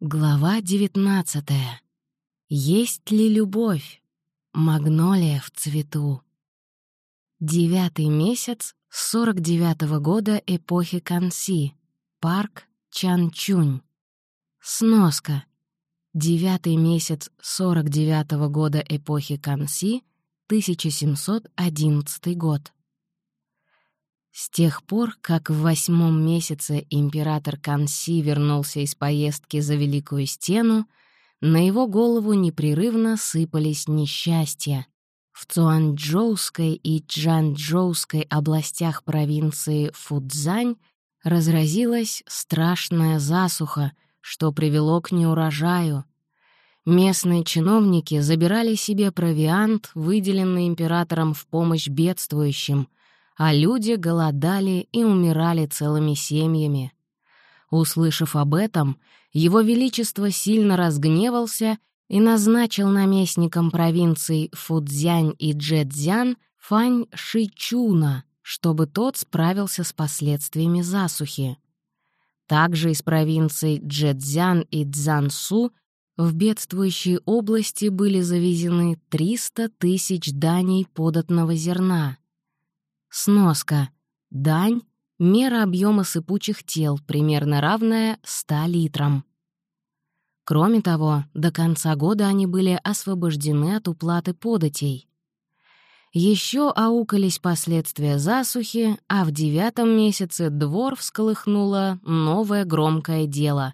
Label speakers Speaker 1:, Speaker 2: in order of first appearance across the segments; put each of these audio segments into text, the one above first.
Speaker 1: Глава девятнадцатая. Есть ли любовь? Магнолия в цвету. Девятый месяц сорок девятого года эпохи Канси. Парк Чанчунь. Сноска. Девятый месяц сорок девятого года эпохи Канси, 1711 год. С тех пор, как в восьмом месяце император Канси вернулся из поездки за Великую Стену, на его голову непрерывно сыпались несчастья. В Цуанчжоуской и Чжанчжоуской областях провинции Фудзань разразилась страшная засуха, что привело к неурожаю. Местные чиновники забирали себе провиант, выделенный императором в помощь бедствующим, а люди голодали и умирали целыми семьями. Услышав об этом, его Величество сильно разгневался и назначил наместником провинций Фудзянь и Джэцзян Фань Шичуна, чтобы тот справился с последствиями засухи. Также из провинций Джэцзян и Цзансу в бедствующие области были завезены 300 тысяч даней податного зерна. Сноска. Дань — мера объема сыпучих тел, примерно равная 100 литрам. Кроме того, до конца года они были освобождены от уплаты податей. Еще аукались последствия засухи, а в девятом месяце двор всколыхнуло новое громкое дело.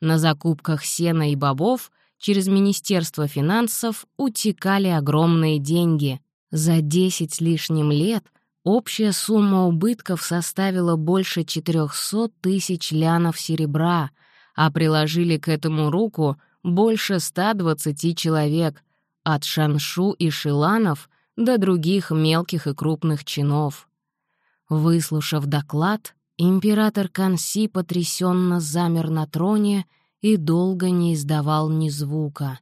Speaker 1: На закупках сена и бобов через Министерство финансов утекали огромные деньги. За десять с лишним лет Общая сумма убытков составила больше 400 тысяч лянов серебра, а приложили к этому руку больше 120 человек, от шаншу и шиланов до других мелких и крупных чинов. Выслушав доклад, император Канси потрясенно замер на троне и долго не издавал ни звука.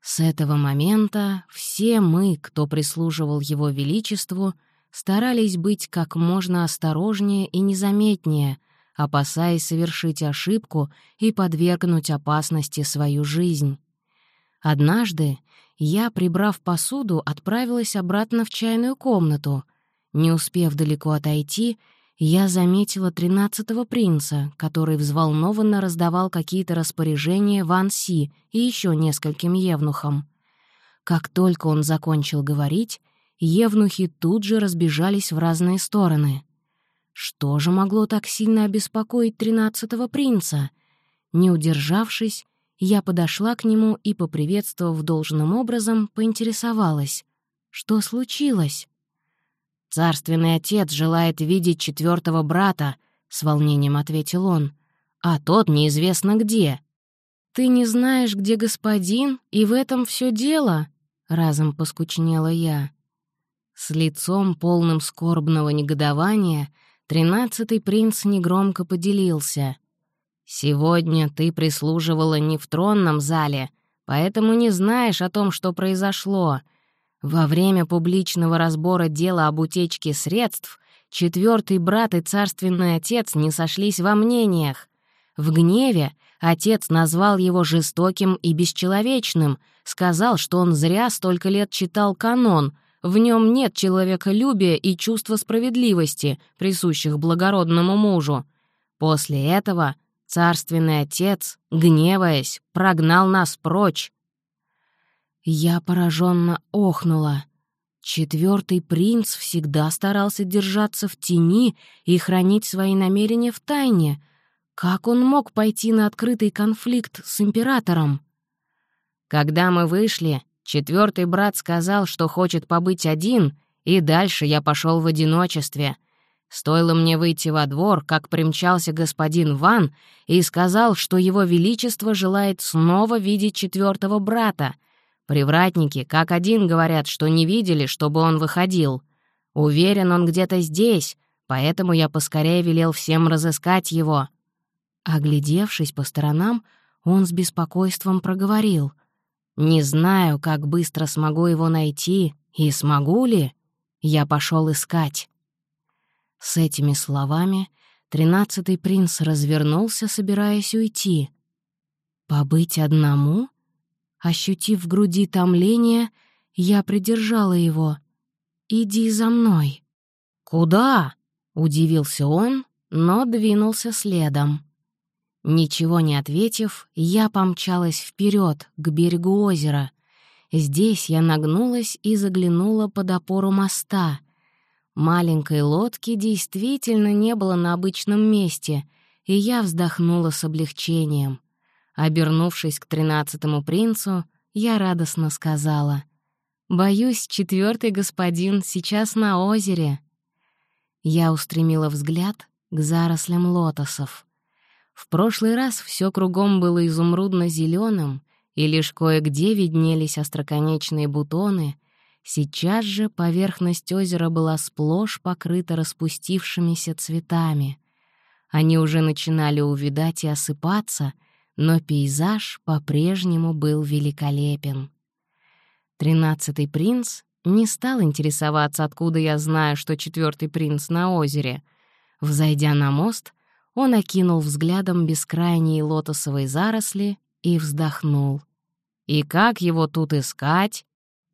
Speaker 1: С этого момента все мы, кто прислуживал его величеству, старались быть как можно осторожнее и незаметнее, опасаясь совершить ошибку и подвергнуть опасности свою жизнь. Однажды я, прибрав посуду, отправилась обратно в чайную комнату. Не успев далеко отойти, я заметила тринадцатого принца, который взволнованно раздавал какие-то распоряжения Ван Си и еще нескольким евнухам. Как только он закончил говорить, евнухи тут же разбежались в разные стороны. Что же могло так сильно обеспокоить тринадцатого принца? Не удержавшись, я подошла к нему и, поприветствовав должным образом, поинтересовалась. Что случилось? «Царственный отец желает видеть четвертого брата», — с волнением ответил он. «А тот неизвестно где». «Ты не знаешь, где господин, и в этом все дело?» — разом поскучнела я. С лицом, полным скорбного негодования, тринадцатый принц негромко поделился. «Сегодня ты прислуживала не в тронном зале, поэтому не знаешь о том, что произошло. Во время публичного разбора дела об утечке средств четвертый брат и царственный отец не сошлись во мнениях. В гневе отец назвал его жестоким и бесчеловечным, сказал, что он зря столько лет читал канон — в нем нет человеколюбия и чувства справедливости, присущих благородному мужу. После этого царственный отец, гневаясь, прогнал нас прочь. Я пораженно охнула. Четвертый принц всегда старался держаться в тени и хранить свои намерения в тайне. Как он мог пойти на открытый конфликт с императором? Когда мы вышли, Четвертый брат сказал, что хочет побыть один, и дальше я пошел в одиночестве. Стоило мне выйти во двор, как примчался господин Ван и сказал, что его величество желает снова видеть четвертого брата. Привратники как один говорят, что не видели, чтобы он выходил. Уверен, он где-то здесь, поэтому я поскорее велел всем разыскать его». Оглядевшись по сторонам, он с беспокойством проговорил — не знаю, как быстро смогу его найти и смогу ли. Я пошел искать. С этими словами тринадцатый принц развернулся, собираясь уйти. Побыть одному? Ощутив в груди томление, я придержала его. «Иди за мной». «Куда?» — удивился он, но двинулся следом. Ничего не ответив, я помчалась вперед к берегу озера. Здесь я нагнулась и заглянула под опору моста. Маленькой лодки действительно не было на обычном месте, и я вздохнула с облегчением. Обернувшись к тринадцатому принцу, я радостно сказала, «Боюсь, четвертый господин сейчас на озере». Я устремила взгляд к зарослям лотосов. В прошлый раз все кругом было изумрудно зеленым и лишь кое-где виднелись остроконечные бутоны. Сейчас же поверхность озера была сплошь покрыта распустившимися цветами. Они уже начинали увидать и осыпаться, но пейзаж по-прежнему был великолепен. Тринадцатый принц не стал интересоваться, откуда я знаю, что четвертый принц на озере. Взойдя на мост, он окинул взглядом бескрайние лотосовые заросли и вздохнул. «И как его тут искать?»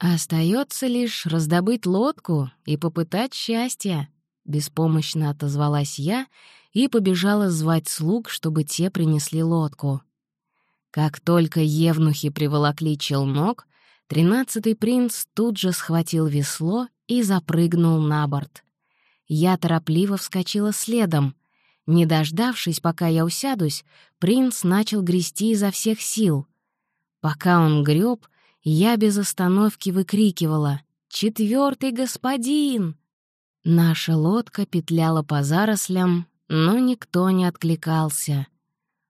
Speaker 1: Остается лишь раздобыть лодку и попытать счастья», — беспомощно отозвалась я и побежала звать слуг, чтобы те принесли лодку. Как только евнухи приволокли челнок, тринадцатый принц тут же схватил весло и запрыгнул на борт. Я торопливо вскочила следом, не дождавшись, пока я усядусь, принц начал грести изо всех сил. Пока он греб, я без остановки выкрикивала «Четвертый господин!». Наша лодка петляла по зарослям, но никто не откликался.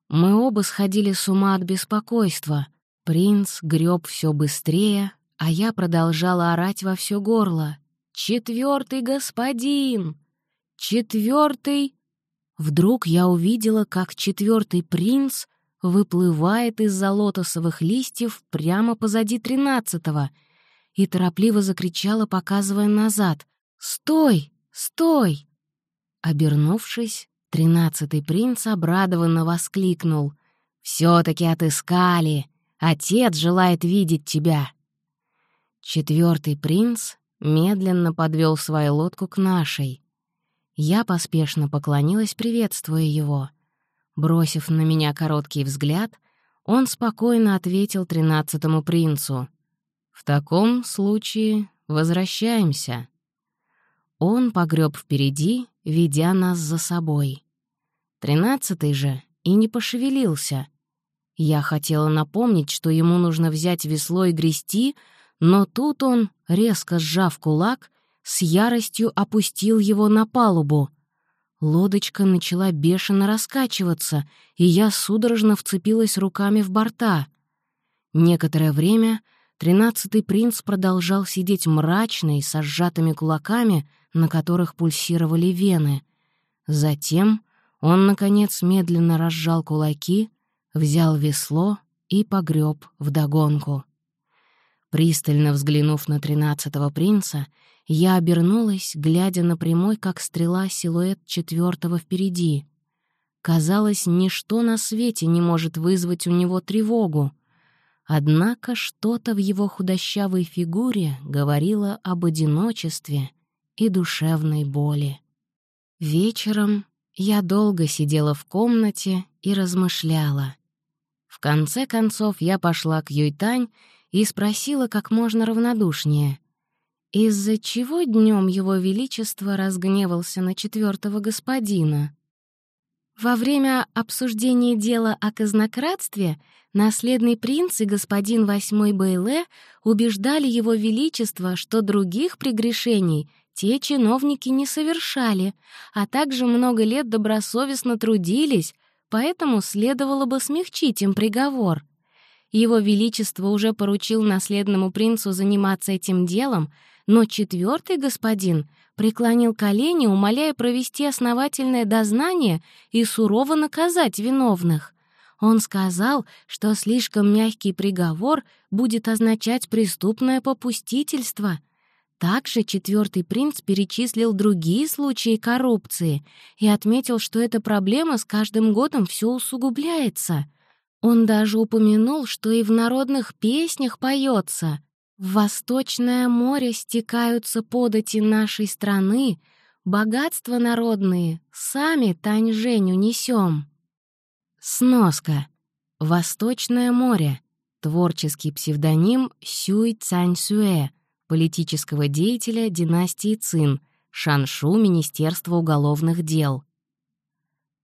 Speaker 1: Мы оба сходили с ума от беспокойства. Принц греб все быстрее, а я продолжала орать во все горло. «Четвертый господин! Четвертый Вдруг я увидела, как четвертый принц выплывает из-за лотосовых листьев прямо позади тринадцатого и торопливо закричала, показывая назад. «Стой! Стой!» Обернувшись, тринадцатый принц обрадованно воскликнул. «Все-таки отыскали! Отец желает видеть тебя!» Четвертый принц медленно подвел свою лодку к нашей. Я поспешно поклонилась, приветствуя его. Бросив на меня короткий взгляд, он спокойно ответил тринадцатому принцу. «В таком случае возвращаемся». Он погреб впереди, ведя нас за собой. Тринадцатый же и не пошевелился. Я хотела напомнить, что ему нужно взять весло и грести, но тут он, резко сжав кулак, с яростью опустил его на палубу. Лодочка начала бешено раскачиваться, и я судорожно вцепилась руками в борта. Некоторое время тринадцатый принц продолжал сидеть мрачный, со сжатыми кулаками, на которых пульсировали вены. Затем он, наконец, медленно разжал кулаки, взял весло и погреб вдогонку. Пристально взглянув на тринадцатого принца, я обернулась, глядя на прямой, как стрела, силуэт четвертого впереди. Казалось, ничто на свете не может вызвать у него тревогу. Однако что-то в его худощавой фигуре говорило об одиночестве и душевной боли. Вечером я долго сидела в комнате и размышляла. В конце концов я пошла к Юйтань и спросила как можно равнодушнее — из-за чего днем его величество разгневался на четвертого господина? Во время обсуждения дела о казнократстве наследный принц и господин восьмой Бейле убеждали его величество, что других прегрешений те чиновники не совершали, а также много лет добросовестно трудились, поэтому следовало бы смягчить им приговор. Его Величество уже поручил наследному принцу заниматься этим делом, но четвертый господин преклонил колени, умоляя провести основательное дознание и сурово наказать виновных. Он сказал, что слишком мягкий приговор будет означать преступное попустительство. Также четвертый принц перечислил другие случаи коррупции и отметил, что эта проблема с каждым годом все усугубляется. Он даже упомянул, что и в народных песнях поется. В Восточное море стекаются подати нашей страны, богатства народные сами Тань Женю несем. Сноска. Восточное море. Творческий псевдоним Сюй Цань Сюэ, политического деятеля династии Цин, Шаншу Министерства уголовных дел.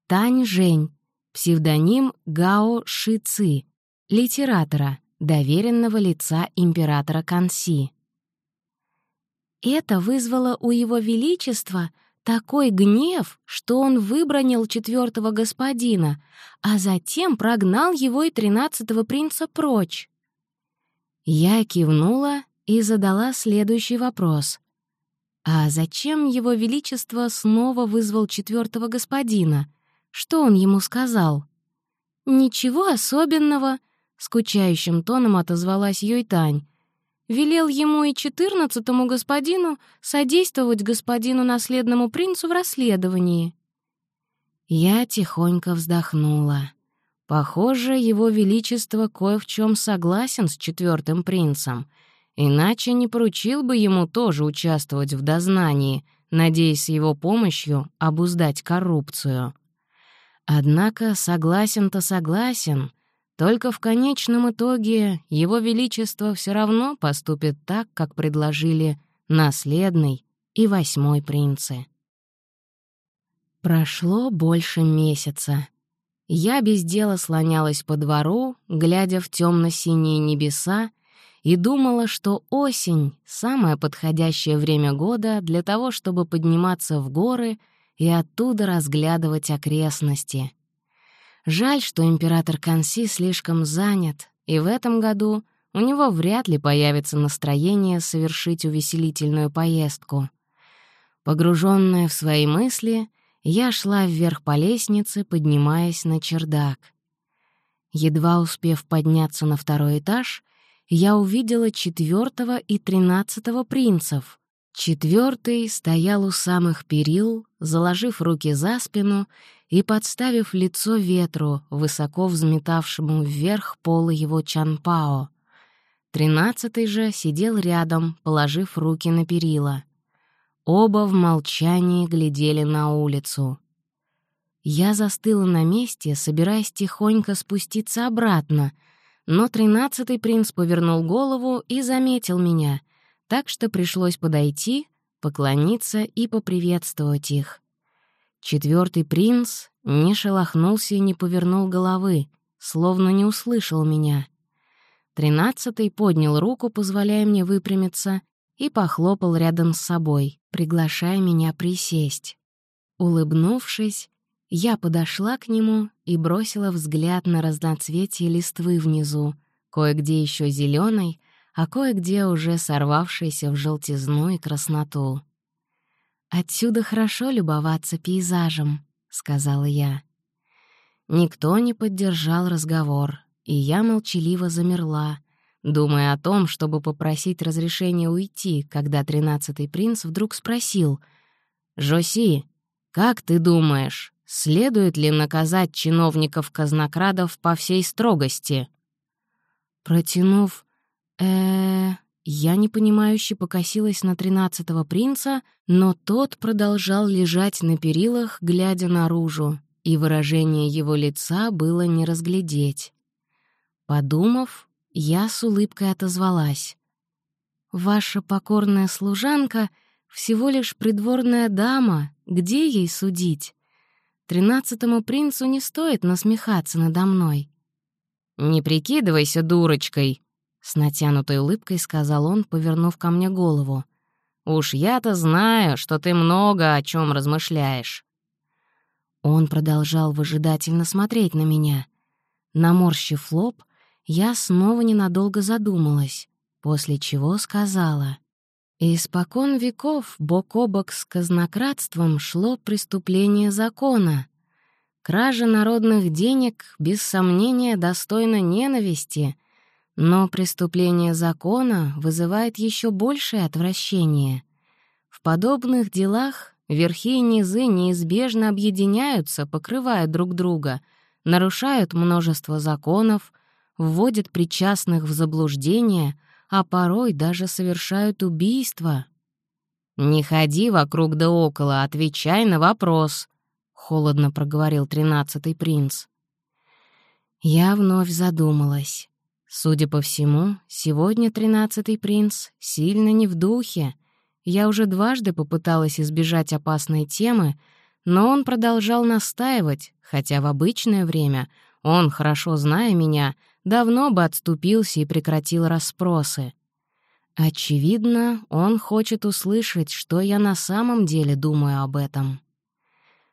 Speaker 1: Тань Жень, псевдоним Гао Ши Ци, литератора, доверенного лица императора Канси. Это вызвало у его величества такой гнев, что он выбронил четвертого господина, а затем прогнал его и тринадцатого принца прочь. Я кивнула и задала следующий вопрос. «А зачем его величество снова вызвал четвертого господина? Что он ему сказал?» «Ничего особенного», — скучающим тоном отозвалась Юйтань. «Велел ему и четырнадцатому господину содействовать господину наследному принцу в расследовании». Я тихонько вздохнула. Похоже, его величество кое в чем согласен с четвертым принцем — Иначе не поручил бы ему тоже участвовать в дознании, надеясь его помощью обуздать коррупцию. Однако согласен-то согласен, только в конечном итоге его величество все равно поступит так, как предложили наследный и восьмой принцы. Прошло больше месяца. Я без дела слонялась по двору, глядя в темно синие небеса и думала, что осень — самое подходящее время года для того, чтобы подниматься в горы и оттуда разглядывать окрестности. Жаль, что император Канси слишком занят, и в этом году у него вряд ли появится настроение совершить увеселительную поездку. Погруженная в свои мысли, я шла вверх по лестнице, поднимаясь на чердак. Едва успев подняться на второй этаж — я увидела четвертого и тринадцатого принцев. Четвертый стоял у самых перил, заложив руки за спину и подставив лицо ветру, высоко взметавшему вверх полы его чанпао. Тринадцатый же сидел рядом, положив руки на перила. Оба в молчании глядели на улицу. Я застыла на месте, собираясь тихонько спуститься обратно — но тринадцатый принц повернул голову и заметил меня, так что пришлось подойти, поклониться и поприветствовать их. Четвертый принц не шелохнулся и не повернул головы, словно не услышал меня. Тринадцатый поднял руку, позволяя мне выпрямиться, и похлопал рядом с собой, приглашая меня присесть. Улыбнувшись, я подошла к нему и бросила взгляд на разноцветие листвы внизу, кое-где еще зеленой, а кое-где уже сорвавшейся в желтизну и красноту. «Отсюда хорошо любоваться пейзажем», — сказала я. Никто не поддержал разговор, и я молчаливо замерла, думая о том, чтобы попросить разрешения уйти, когда тринадцатый принц вдруг спросил, «Жоси, как ты думаешь, Следует ли наказать чиновников-казнокрадов по всей строгости? Протянув э, Я непонимающе покосилась на тринадцатого принца, но тот продолжал лежать на перилах, глядя наружу, и выражение его лица было не разглядеть. Подумав, я с улыбкой отозвалась. «Ваша покорная служанка — всего лишь придворная дама, где ей судить?» Тринадцатому принцу не стоит насмехаться надо мной. «Не прикидывайся дурочкой», — с натянутой улыбкой сказал он, повернув ко мне голову. «Уж я-то знаю, что ты много о чем размышляешь». Он продолжал выжидательно смотреть на меня. Наморщив лоб, я снова ненадолго задумалась, после чего сказала. Испокон веков бок о бок с казнократством шло преступление закона. Кража народных денег, без сомнения, достойна ненависти, но преступление закона вызывает еще большее отвращение. В подобных делах верхи и низы неизбежно объединяются, покрывая друг друга, нарушают множество законов, вводят причастных в заблуждение, а порой даже совершают убийства. «Не ходи вокруг да около, отвечай на вопрос», — холодно проговорил тринадцатый принц. Я вновь задумалась. Судя по всему, сегодня тринадцатый принц сильно не в духе. Я уже дважды попыталась избежать опасной темы, но он продолжал настаивать, хотя в обычное время он, хорошо зная меня, давно бы отступился и прекратил расспросы. Очевидно, он хочет услышать, что я на самом деле думаю об этом.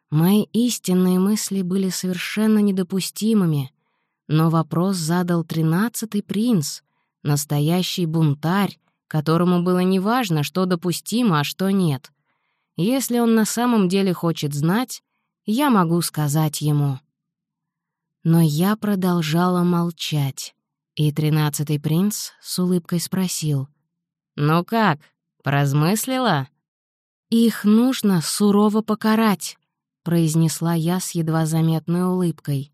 Speaker 1: Мои истинные мысли были совершенно недопустимыми — но вопрос задал тринадцатый принц, настоящий бунтарь, которому было неважно, что допустимо, а что нет. Если он на самом деле хочет знать, я могу сказать ему. Но я продолжала молчать, и тринадцатый принц с улыбкой спросил. «Ну как, поразмыслила?» «Их нужно сурово покарать», — произнесла я с едва заметной улыбкой.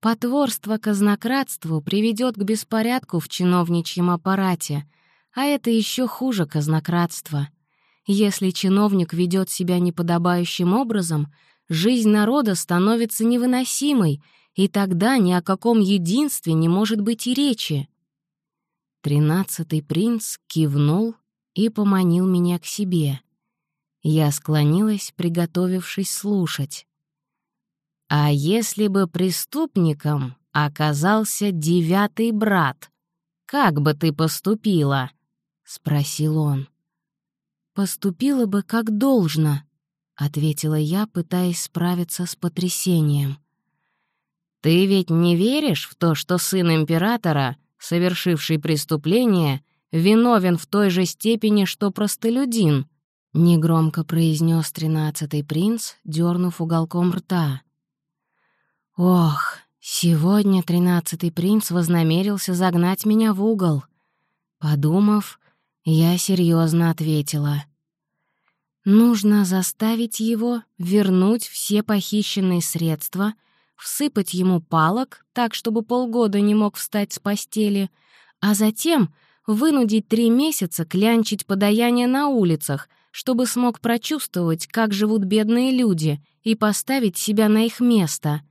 Speaker 1: Потворство казнократству приведет к беспорядку в чиновничьем аппарате, а это еще хуже казнократства. Если чиновник ведет себя неподобающим образом, жизнь народа становится невыносимой, и тогда ни о каком единстве не может быть и речи. Тринадцатый принц кивнул и поманил меня к себе. Я склонилась, приготовившись слушать. А если бы преступником оказался девятый брат, как бы ты поступила? спросил он. Поступила бы как должно, ответила я, пытаясь справиться с потрясением. Ты ведь не веришь в то, что сын императора, совершивший преступление, виновен в той же степени, что простолюдин? Негромко произнес тринадцатый принц, дернув уголком рта. Ох, сегодня тринадцатый принц вознамерился загнать меня в угол. Подумав, я серьезно ответила. Нужно заставить его вернуть все похищенные средства, всыпать ему палок так, чтобы полгода не мог встать с постели, а затем вынудить три месяца клянчить подаяние на улицах, чтобы смог прочувствовать, как живут бедные люди, и поставить себя на их место —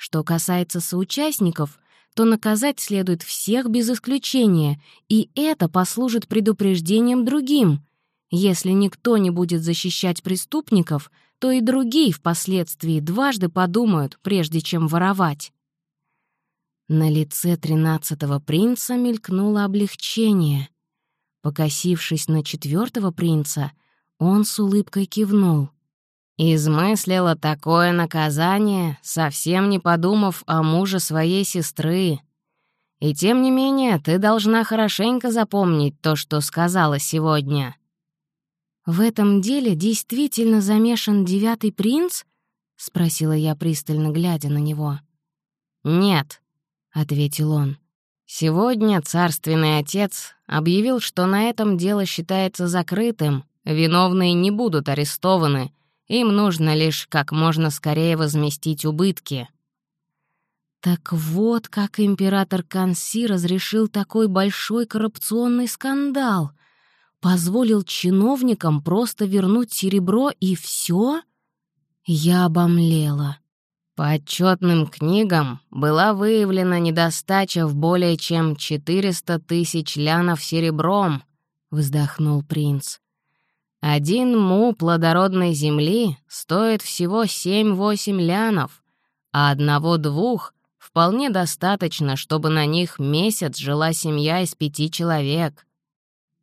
Speaker 1: что касается соучастников, то наказать следует всех без исключения, и это послужит предупреждением другим. Если никто не будет защищать преступников, то и другие впоследствии дважды подумают, прежде чем воровать. На лице тринадцатого принца мелькнуло облегчение. Покосившись на четвертого принца, он с улыбкой кивнул — Измыслила такое наказание, совсем не подумав о муже своей сестры. И тем не менее, ты должна хорошенько запомнить то, что сказала сегодня. «В этом деле действительно замешан девятый принц?» — спросила я, пристально глядя на него. «Нет», — ответил он. «Сегодня царственный отец объявил, что на этом дело считается закрытым, виновные не будут арестованы, им нужно лишь как можно скорее возместить убытки. Так вот, как император Канси разрешил такой большой коррупционный скандал. Позволил чиновникам просто вернуть серебро и все? Я обомлела. По отчетным книгам была выявлена недостача в более чем 400 тысяч лянов серебром, вздохнул принц. Один му плодородной земли стоит всего 7-8 лянов, а одного-двух вполне достаточно, чтобы на них месяц жила семья из пяти человек.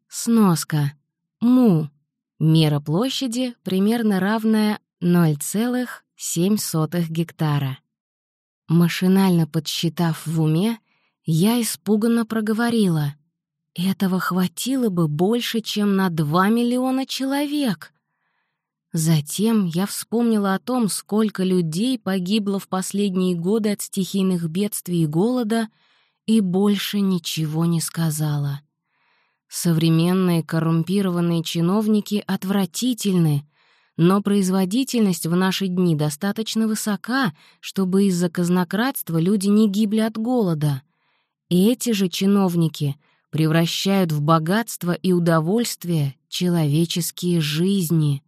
Speaker 1: Сноска. Му. Мера площади примерно равная 0,7 гектара. Машинально подсчитав в уме, я испуганно проговорила — этого хватило бы больше, чем на 2 миллиона человек. Затем я вспомнила о том, сколько людей погибло в последние годы от стихийных бедствий и голода, и больше ничего не сказала. Современные коррумпированные чиновники отвратительны, но производительность в наши дни достаточно высока, чтобы из-за казнократства люди не гибли от голода. И эти же чиновники превращают в богатство и удовольствие человеческие жизни.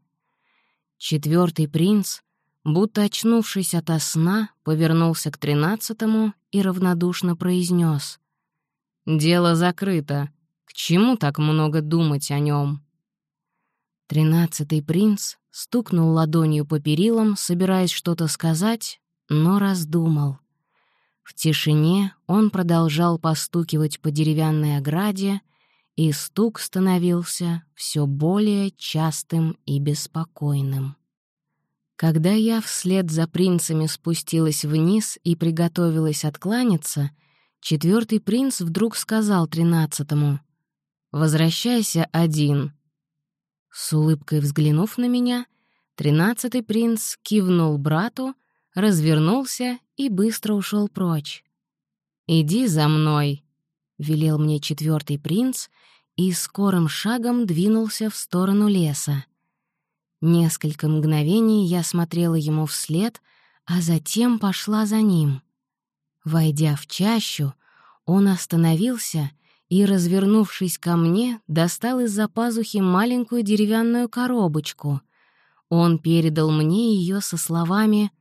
Speaker 1: Четвертый принц, будто очнувшись ото сна, повернулся к тринадцатому и равнодушно произнес: «Дело закрыто. К чему так много думать о нем? Тринадцатый принц стукнул ладонью по перилам, собираясь что-то сказать, но раздумал. В тишине он продолжал постукивать по деревянной ограде, и стук становился все более частым и беспокойным. Когда я вслед за принцами спустилась вниз и приготовилась откланяться, четвертый принц вдруг сказал тринадцатому «Возвращайся один». С улыбкой взглянув на меня, тринадцатый принц кивнул брату, развернулся и быстро ушел прочь. «Иди за мной», — велел мне четвертый принц и скорым шагом двинулся в сторону леса. Несколько мгновений я смотрела ему вслед, а затем пошла за ним. Войдя в чащу, он остановился и, развернувшись ко мне, достал из-за пазухи маленькую деревянную коробочку. Он передал мне ее со словами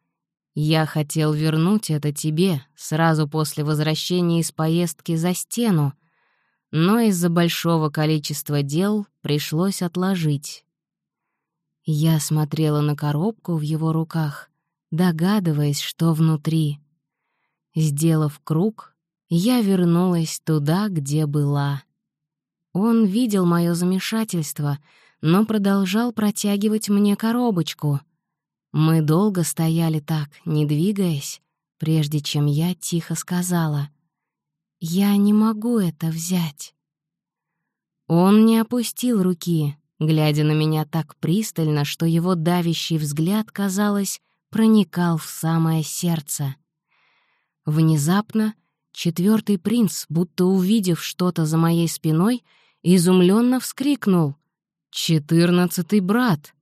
Speaker 1: «Я хотел вернуть это тебе сразу после возвращения из поездки за стену, но из-за большого количества дел пришлось отложить». Я смотрела на коробку в его руках, догадываясь, что внутри. Сделав круг, я вернулась туда, где была. Он видел мое замешательство, но продолжал протягивать мне коробочку. Мы долго стояли так, не двигаясь, прежде чем я тихо сказала «Я не могу это взять». Он не опустил руки, глядя на меня так пристально, что его давящий взгляд, казалось, проникал в самое сердце. Внезапно четвертый принц, будто увидев что-то за моей спиной, изумленно вскрикнул «Четырнадцатый брат!»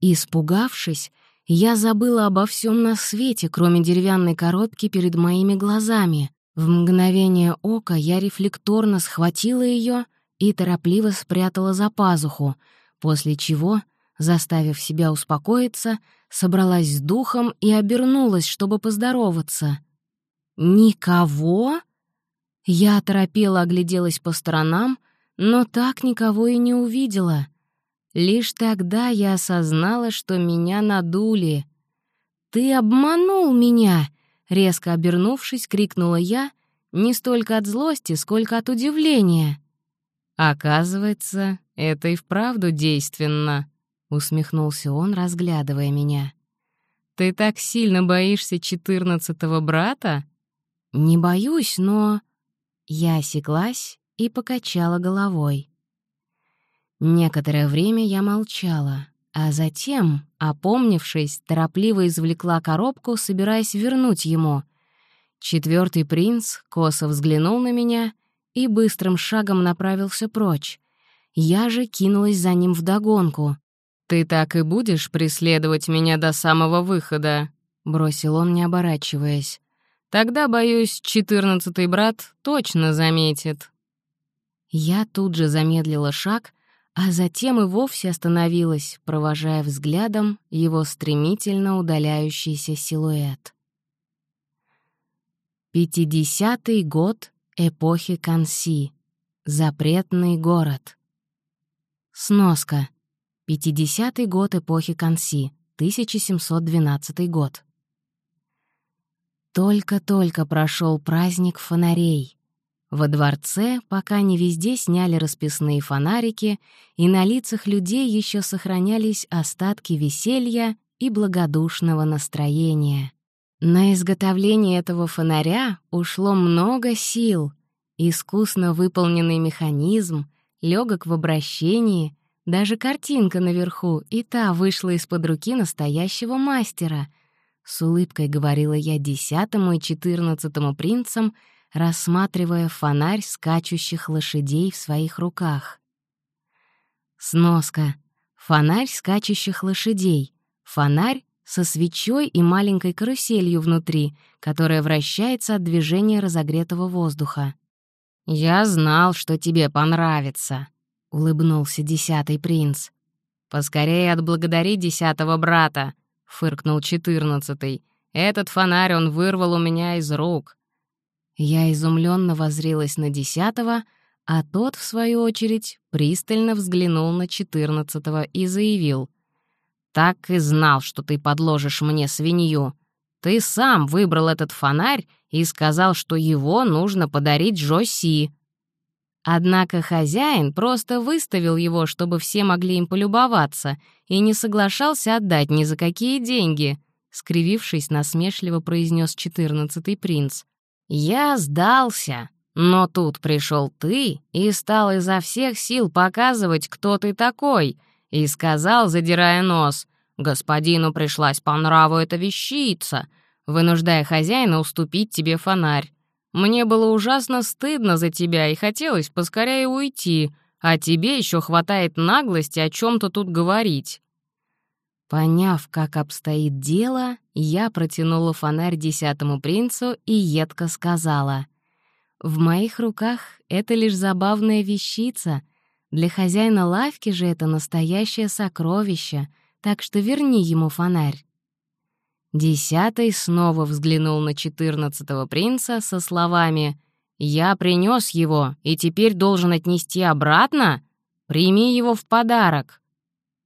Speaker 1: Испугавшись, я забыла обо всем на свете, кроме деревянной коробки перед моими глазами. В мгновение ока я рефлекторно схватила ее и торопливо спрятала за пазуху, после чего, заставив себя успокоиться, собралась с духом и обернулась, чтобы поздороваться. «Никого?» Я оторопела огляделась по сторонам, но так никого и не увидела — Лишь тогда я осознала, что меня надули. «Ты обманул меня!» — резко обернувшись, крикнула я, не столько от злости, сколько от удивления. «Оказывается, это и вправду действенно», — усмехнулся он, разглядывая меня. «Ты так сильно боишься четырнадцатого брата?» «Не боюсь, но...» Я осеклась и покачала головой. Некоторое время я молчала, а затем, опомнившись, торопливо извлекла коробку, собираясь вернуть ему. Четвертый принц косо взглянул на меня и быстрым шагом направился прочь. Я же кинулась за ним вдогонку. «Ты так и будешь преследовать меня до самого выхода?» — бросил он, не оборачиваясь. «Тогда, боюсь, четырнадцатый брат точно заметит». Я тут же замедлила шаг — а затем и вовсе остановилась, провожая взглядом его стремительно удаляющийся силуэт. Пятидесятый год эпохи Канси. Запретный город. Сноска. Пятидесятый год эпохи Канси. 1712 год. Только-только прошел праздник фонарей. Во дворце пока не везде сняли расписные фонарики, и на лицах людей еще сохранялись остатки веселья и благодушного настроения. На изготовление этого фонаря ушло много сил. Искусно выполненный механизм, легок в обращении, даже картинка наверху, и та вышла из-под руки настоящего мастера. С улыбкой говорила я десятому и четырнадцатому принцам — рассматривая фонарь скачущих лошадей в своих руках. Сноска. фонарь скачущих лошадей, фонарь со свечой и маленькой каруселью внутри, которая вращается от движения разогретого воздуха. «Я знал, что тебе понравится», — улыбнулся десятый принц. «Поскорее отблагодари десятого брата», — фыркнул четырнадцатый. «Этот фонарь он вырвал у меня из рук». Я изумленно возрилась на десятого, а тот, в свою очередь, пристально взглянул на четырнадцатого и заявил. «Так и знал, что ты подложишь мне свинью. Ты сам выбрал этот фонарь и сказал, что его нужно подарить Джоси. Однако хозяин просто выставил его, чтобы все могли им полюбоваться, и не соглашался отдать ни за какие деньги, скривившись, насмешливо произнес четырнадцатый принц. «Я сдался, но тут пришел ты и стал изо всех сил показывать, кто ты такой, и сказал, задирая нос, «Господину пришлась по нраву эта вещица», вынуждая хозяина уступить тебе фонарь. Мне было ужасно стыдно за тебя и хотелось поскорее уйти, а тебе еще хватает наглости о чем то тут говорить». Поняв, как обстоит дело, я протянула фонарь десятому принцу и едко сказала. «В моих руках это лишь забавная вещица. Для хозяина лавки же это настоящее сокровище, так что верни ему фонарь». Десятый снова взглянул на четырнадцатого принца со словами «Я принес его и теперь должен отнести обратно? Прими его в подарок».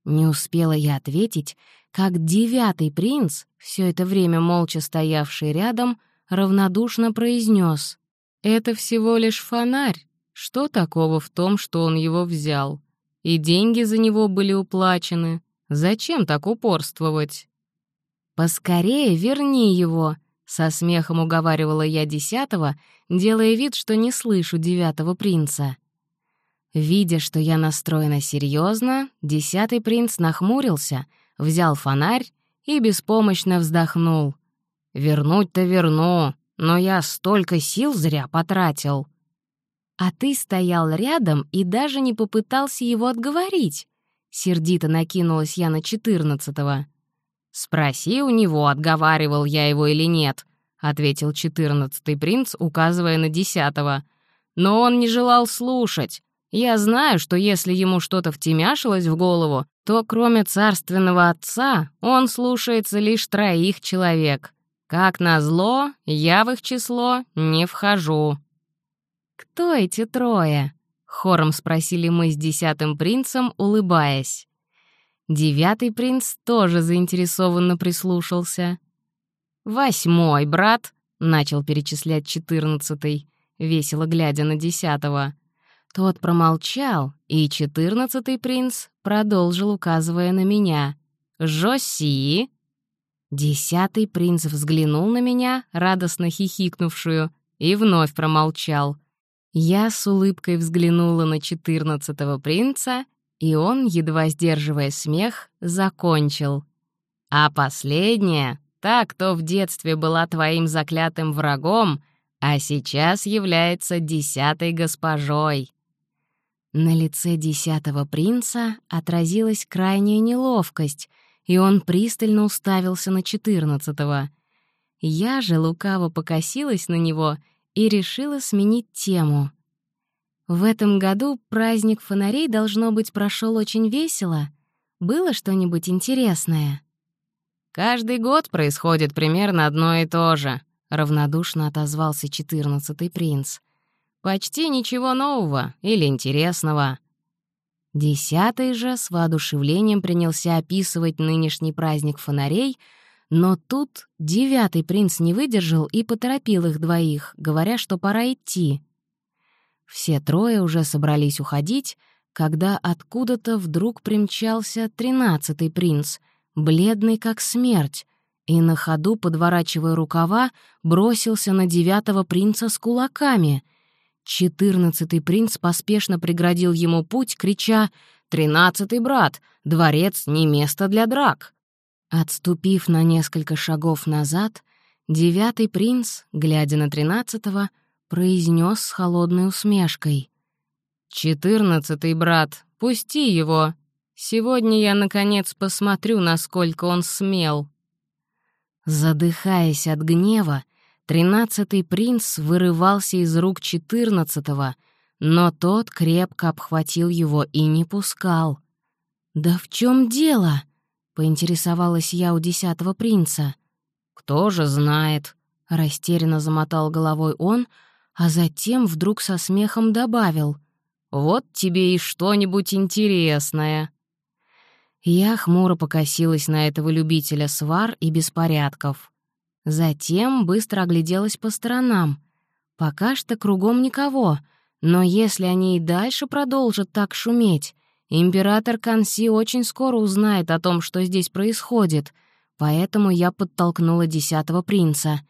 Speaker 1: Не успела я ответить, как девятый принц, все это время молча стоявший рядом, равнодушно произнес: «Это всего лишь фонарь. Что такого в том, что он его взял? И деньги за него были уплачены. Зачем так упорствовать?» «Поскорее верни его!» — со смехом уговаривала я десятого, делая вид, что не слышу девятого принца. Видя, что я настроена серьезно, десятый принц нахмурился, взял фонарь и беспомощно вздохнул. «Вернуть-то верну, но я столько сил зря потратил». «А ты стоял рядом и даже не попытался его отговорить», — сердито накинулась я на четырнадцатого. «Спроси у него, отговаривал я его или нет», — ответил четырнадцатый принц, указывая на десятого. «Но он не желал слушать. Я знаю, что если ему что-то втемяшилось в голову, то кроме царственного отца он слушается лишь троих человек. Как назло, я в их число не вхожу». «Кто эти трое?» — хором спросили мы с десятым принцем, улыбаясь. Девятый принц тоже заинтересованно прислушался. «Восьмой, брат», — начал перечислять четырнадцатый, весело глядя на десятого. Тот промолчал, и четырнадцатый принц продолжил, указывая на меня. «Жоси!» Десятый принц взглянул на меня, радостно хихикнувшую, и вновь промолчал. Я с улыбкой взглянула на четырнадцатого принца и он, едва сдерживая смех, закончил. «А последняя, та, кто в детстве была твоим заклятым врагом, а сейчас является десятой госпожой». На лице десятого принца отразилась крайняя неловкость, и он пристально уставился на четырнадцатого. Я же лукаво покосилась на него и решила сменить тему — в этом году праздник фонарей, должно быть, прошел очень весело. Было что-нибудь интересное? «Каждый год происходит примерно одно и то же», — равнодушно отозвался четырнадцатый принц. «Почти ничего нового или интересного». Десятый же с воодушевлением принялся описывать нынешний праздник фонарей, но тут девятый принц не выдержал и поторопил их двоих, говоря, что пора идти. Все трое уже собрались уходить, когда откуда-то вдруг примчался тринадцатый принц, бледный как смерть, и на ходу, подворачивая рукава, бросился на девятого принца с кулаками. Четырнадцатый принц поспешно преградил ему путь, крича «Тринадцатый брат! Дворец — не место для драк!» Отступив на несколько шагов назад, девятый принц, глядя на тринадцатого, — произнес с холодной усмешкой. «Четырнадцатый брат, пусти его. Сегодня я, наконец, посмотрю, насколько он смел». Задыхаясь от гнева, тринадцатый принц вырывался из рук четырнадцатого, но тот крепко обхватил его и не пускал. «Да в чем дело?» — поинтересовалась я у десятого принца. «Кто же знает?» — растерянно замотал головой он, а затем вдруг со смехом добавил. «Вот тебе и что-нибудь интересное». Я хмуро покосилась на этого любителя свар и беспорядков. Затем быстро огляделась по сторонам. Пока что кругом никого, но если они и дальше продолжат так шуметь, император Канси очень скоро узнает о том, что здесь происходит, поэтому я подтолкнула десятого принца.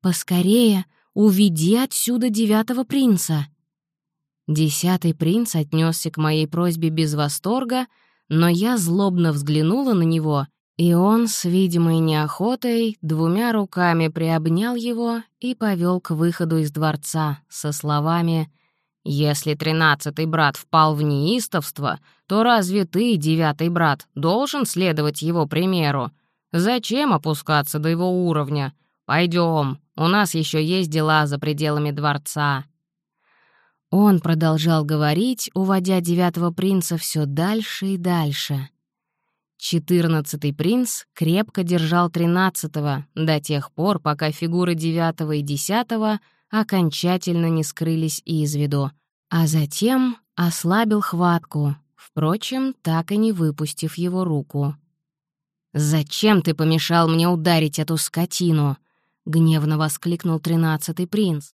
Speaker 1: «Поскорее уведи отсюда девятого принца!» Десятый принц отнесся к моей просьбе без восторга — но я злобно взглянула на него, и он с видимой неохотой двумя руками приобнял его и повел к выходу из дворца со словами «Если тринадцатый брат впал в неистовство, то разве ты, девятый брат, должен следовать его примеру? Зачем опускаться до его уровня? Пойдем, у нас еще есть дела за пределами дворца». Он продолжал говорить, уводя девятого принца все дальше и дальше. Четырнадцатый принц крепко держал тринадцатого до тех пор, пока фигуры девятого и десятого окончательно не скрылись из виду, а затем ослабил хватку, впрочем, так и не выпустив его руку. «Зачем ты помешал мне ударить эту скотину?» — гневно воскликнул тринадцатый принц.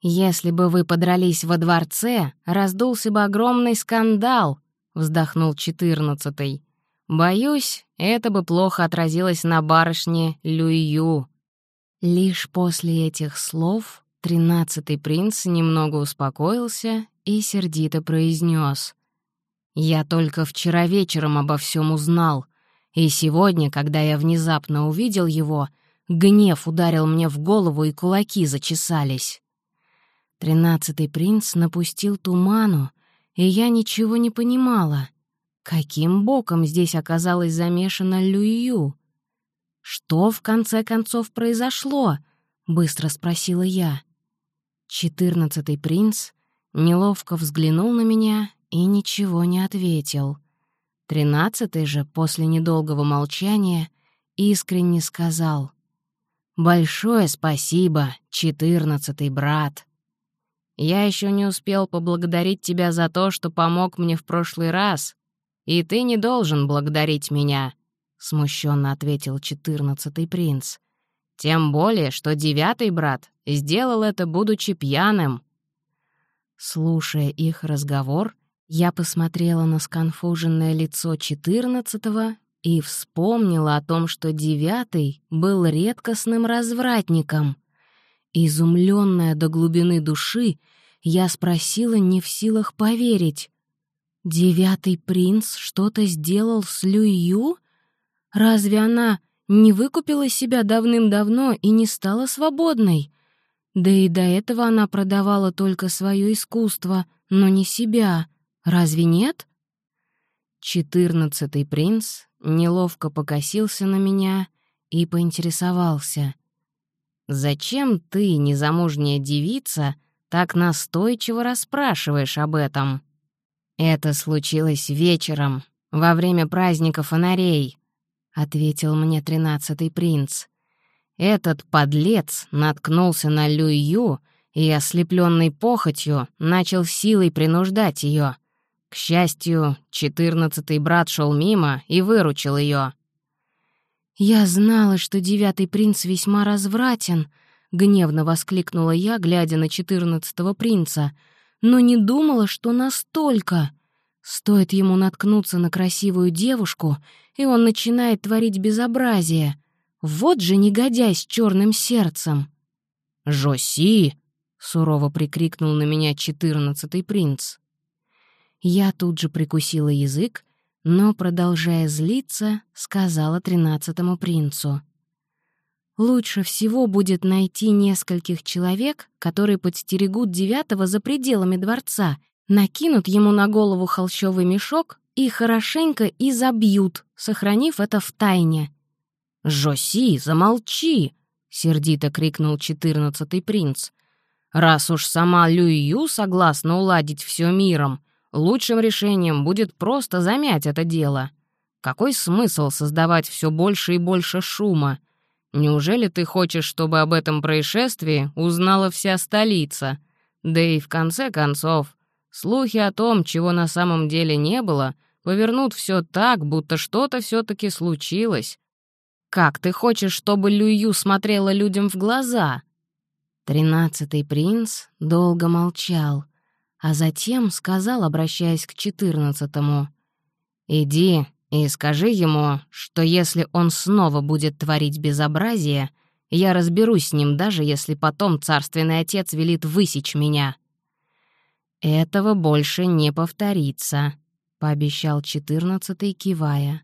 Speaker 1: «Если бы вы подрались во дворце, раздулся бы огромный скандал», — вздохнул четырнадцатый. «Боюсь, это бы плохо отразилось на барышне Люю». Лишь после этих слов тринадцатый принц немного успокоился и сердито произнес: «Я только вчера вечером обо всем узнал, и сегодня, когда я внезапно увидел его, гнев ударил мне в голову и кулаки зачесались». Тринадцатый принц напустил туману, и я ничего не понимала. Каким боком здесь оказалась замешана Люю? «Что, в конце концов, произошло?» — быстро спросила я. Четырнадцатый принц неловко взглянул на меня и ничего не ответил. Тринадцатый же, после недолгого молчания, искренне сказал «Большое спасибо, четырнадцатый брат». Я еще не успел поблагодарить тебя за то, что помог мне в прошлый раз, и ты не должен благодарить меня», — смущенно ответил четырнадцатый принц. «Тем более, что девятый брат сделал это, будучи пьяным». Слушая их разговор, я посмотрела на сконфуженное лицо четырнадцатого и вспомнила о том, что девятый был редкостным развратником. Изумленная до глубины души, я спросила, не в силах поверить. «Девятый принц что-то сделал с Люю? Разве она не выкупила себя давным-давно и не стала свободной? Да и до этого она продавала только свое искусство, но не себя. Разве нет?» Четырнадцатый принц неловко покосился на меня и поинтересовался. «Зачем ты, незамужняя девица, так настойчиво расспрашиваешь об этом?» «Это случилось вечером, во время праздника фонарей», — ответил мне тринадцатый принц. «Этот подлец наткнулся на Люю и, ослепленный похотью, начал силой принуждать ее. К счастью, четырнадцатый брат шел мимо и выручил ее. «Я знала, что девятый принц весьма развратен», — гневно воскликнула я, глядя на четырнадцатого принца, «но не думала, что настолько. Стоит ему наткнуться на красивую девушку, и он начинает творить безобразие. Вот же негодяй с черным сердцем!» «Жоси!» — сурово прикрикнул на меня четырнадцатый принц. Я тут же прикусила язык но, продолжая злиться, сказала тринадцатому принцу. «Лучше всего будет найти нескольких человек, которые подстерегут девятого за пределами дворца, накинут ему на голову холщовый мешок и хорошенько изобьют, сохранив это в тайне.
Speaker 2: «Жоси, замолчи!» — сердито крикнул четырнадцатый принц. «Раз уж сама Люю согласна уладить все миром, лучшим решением будет просто замять это дело. Какой смысл создавать все больше и больше шума? Неужели ты хочешь, чтобы об этом происшествии узнала вся столица? Да и в конце концов, слухи о том, чего на самом деле не было, повернут все так, будто что-то все таки случилось. Как ты хочешь, чтобы Люю смотрела людям в глаза?»
Speaker 1: Тринадцатый принц долго молчал, а затем сказал, обращаясь к четырнадцатому,
Speaker 2: «Иди и скажи ему, что если он снова будет творить безобразие, я разберусь с ним, даже если потом царственный отец велит высечь меня».
Speaker 1: «Этого больше не повторится», — пообещал четырнадцатый, кивая.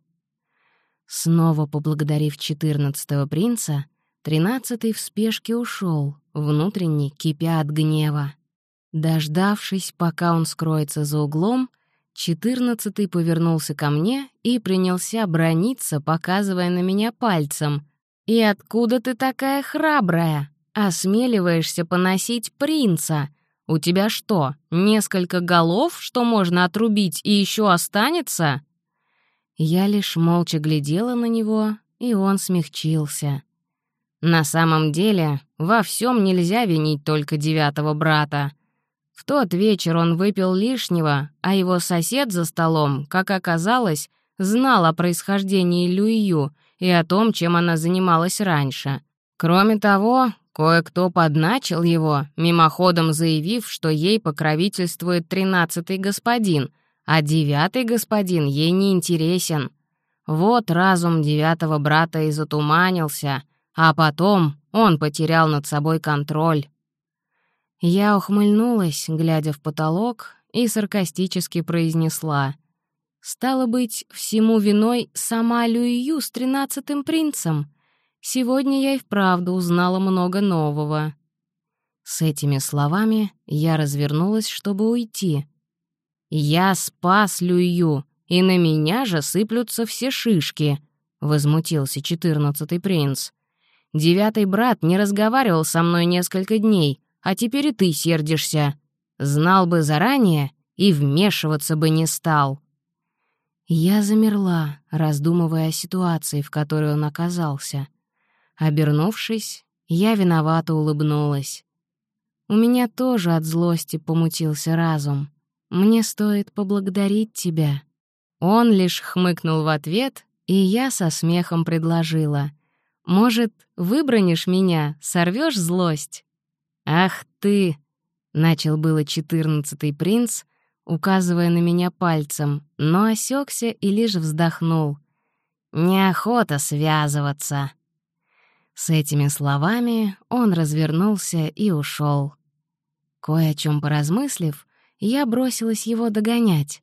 Speaker 1: Снова поблагодарив четырнадцатого принца, тринадцатый в спешке ушел, внутренне кипя от гнева. Дождавшись, пока он скроется за углом, Четырнадцатый повернулся ко мне и принялся брониться, показывая на меня пальцем. «И откуда ты такая храбрая? Осмеливаешься поносить принца? У тебя что, несколько голов, что можно отрубить и еще останется?» Я лишь молча глядела на него, и он смягчился. «На самом деле, во всем нельзя винить только девятого брата. В тот вечер он выпил лишнего, а его сосед за столом, как оказалось, знал о происхождении Люию и о том, чем она занималась раньше. Кроме того, кое-кто подначил его, мимоходом заявив, что ей покровительствует тринадцатый господин, а девятый господин ей не интересен. Вот разум девятого брата и затуманился, а потом он потерял над собой контроль. Я ухмыльнулась, глядя в потолок, и саркастически произнесла. «Стало быть, всему виной сама Люию с тринадцатым принцем. Сегодня я и вправду узнала много нового». С этими словами я развернулась, чтобы уйти. «Я спас Люию, и на меня же сыплются все шишки», — возмутился четырнадцатый принц. «Девятый брат не разговаривал со мной несколько дней, а теперь и ты сердишься. Знал бы заранее и вмешиваться бы не стал». Я замерла, раздумывая о ситуации, в которой он оказался. Обернувшись, я виновато улыбнулась. У меня тоже от злости помутился разум. Мне стоит поблагодарить тебя. Он лишь хмыкнул в ответ, и я со смехом предложила. «Может, выбронишь меня, сорвешь злость?» «Ах ты!» — начал было четырнадцатый принц, указывая на меня пальцем, но осекся и лишь вздохнул. «Неохота связываться». С этими словами он развернулся и ушел. Кое о чем поразмыслив, я бросилась его догонять.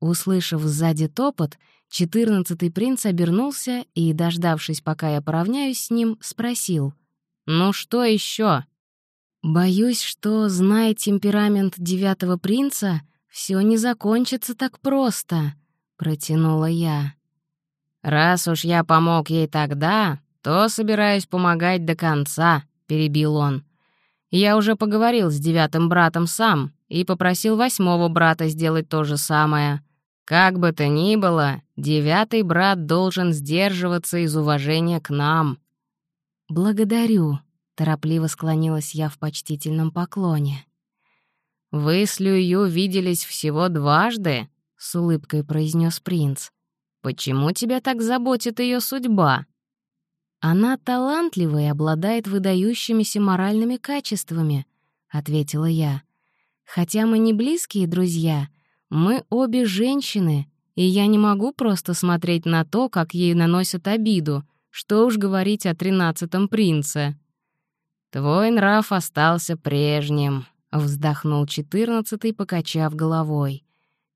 Speaker 1: Услышав сзади топот, четырнадцатый принц обернулся и, дождавшись, пока я поравняюсь с ним, спросил. «Ну что еще? Боюсь, что, зная темперамент девятого принца, все не закончится так просто, протянула я. Раз уж я помог ей тогда, то собираюсь помогать до конца, перебил он. Я уже поговорил с девятым братом сам и попросил восьмого брата сделать то же самое. Как бы то ни было, девятый брат должен сдерживаться из уважения к нам. «Благодарю», Торопливо склонилась я в почтительном поклоне. «Вы с Люю виделись всего дважды?» — с улыбкой произнес принц. «Почему тебя так заботит ее судьба?» «Она талантлива и обладает выдающимися моральными качествами», — ответила я. «Хотя мы не близкие друзья, мы обе женщины, и я не могу просто смотреть на то, как ей наносят обиду, что уж говорить о тринадцатом принце». «Твой нрав остался прежним», — вздохнул четырнадцатый, покачав головой.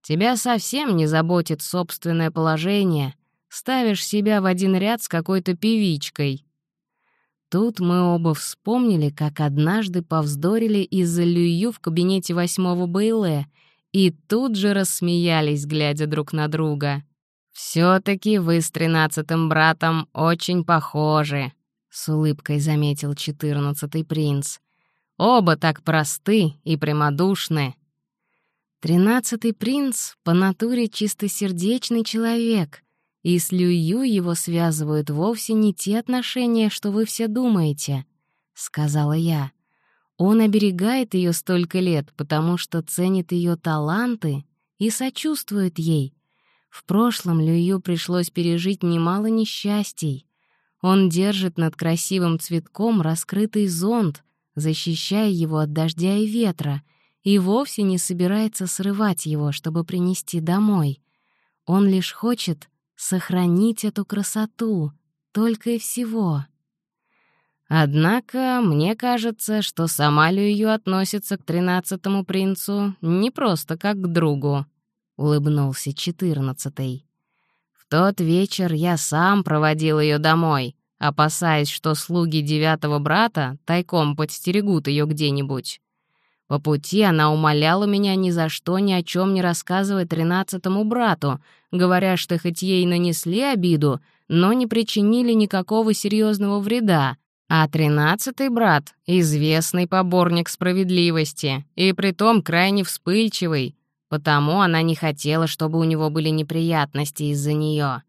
Speaker 1: «Тебя совсем не заботит собственное положение. Ставишь себя в один ряд с какой-то певичкой». Тут мы оба вспомнили, как однажды повздорили из-за Люю в кабинете восьмого Бейле, и тут же рассмеялись, глядя друг на друга. все таки вы с тринадцатым братом очень похожи», — с улыбкой заметил четырнадцатый принц. «Оба так просты и прямодушны». Тринадцатый принц по натуре чистосердечный человек, и с Люю его связывают вовсе не те отношения, что вы все думаете, — сказала я. Он оберегает ее столько лет, потому что ценит ее таланты и сочувствует ей. В прошлом Люю пришлось пережить немало несчастий. Он держит над красивым цветком раскрытый зонт, защищая его от дождя и ветра, и вовсе не собирается срывать его, чтобы принести домой. Он лишь хочет сохранить эту красоту, только и всего. Однако мне кажется, что сама Люю относится к тринадцатому принцу не просто как к другу, — улыбнулся четырнадцатый. В тот вечер я сам проводил ее домой, опасаясь, что слуги девятого брата тайком подстерегут ее где-нибудь. По пути она умоляла меня ни за что ни о чем не рассказывать тринадцатому брату, говоря, что хоть ей нанесли обиду, но не причинили никакого серьезного вреда, а тринадцатый брат — известный поборник справедливости, и притом крайне вспыльчивый, потому она не хотела, чтобы у него были неприятности из-за нее.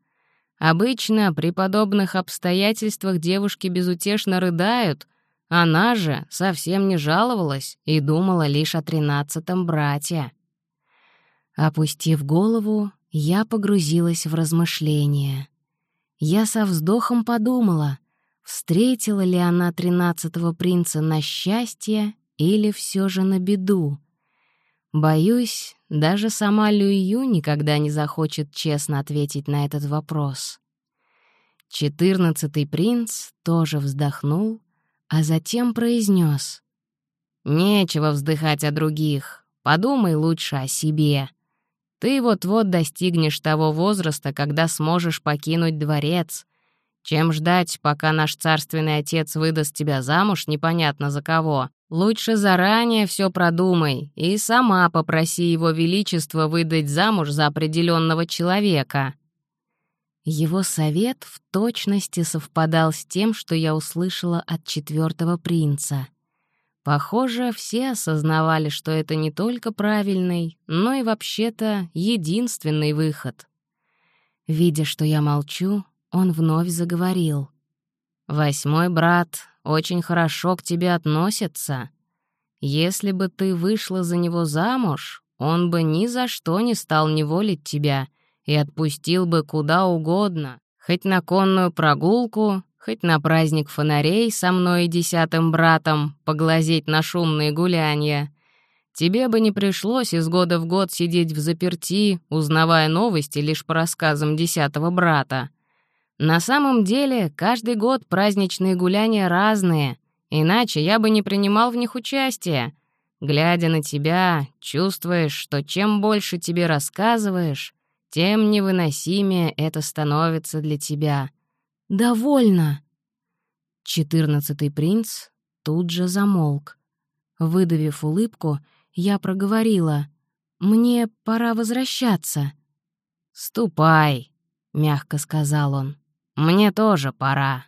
Speaker 1: Обычно при подобных обстоятельствах девушки безутешно рыдают, она же совсем не жаловалась и думала лишь о тринадцатом брате. Опустив голову, я погрузилась в размышления. Я со вздохом подумала — Встретила ли она тринадцатого принца на счастье или все же на беду? Боюсь, даже сама Люю никогда не захочет честно ответить на этот вопрос. Четырнадцатый принц тоже вздохнул, а затем произнес: «Нечего вздыхать о других, подумай лучше о себе. Ты вот-вот достигнешь того возраста, когда сможешь покинуть дворец, чем ждать, пока наш царственный отец выдаст тебя замуж непонятно за кого? Лучше заранее все продумай и сама попроси его величество выдать замуж за определенного человека». Его совет в точности совпадал с тем, что я услышала от четвертого принца. Похоже, все осознавали, что это не только правильный, но и вообще-то единственный выход. Видя, что я молчу, он вновь заговорил. «Восьмой брат очень хорошо к тебе относится. Если бы ты вышла за него замуж, он бы ни за что не стал неволить тебя и отпустил бы куда угодно, хоть на конную прогулку, хоть на праздник фонарей со мной и десятым братом поглазеть на шумные гулянья. Тебе бы не пришлось из года в год сидеть в заперти, узнавая новости лишь по рассказам десятого брата. На самом деле, каждый год праздничные гуляния разные, иначе я бы не принимал в них участие. Глядя на тебя, чувствуешь, что чем больше тебе рассказываешь, тем невыносимее это становится для тебя. «Довольно!» Четырнадцатый принц тут же замолк. Выдавив улыбку, я проговорила. «Мне пора возвращаться». «Ступай», — мягко сказал он. Мне тоже пора.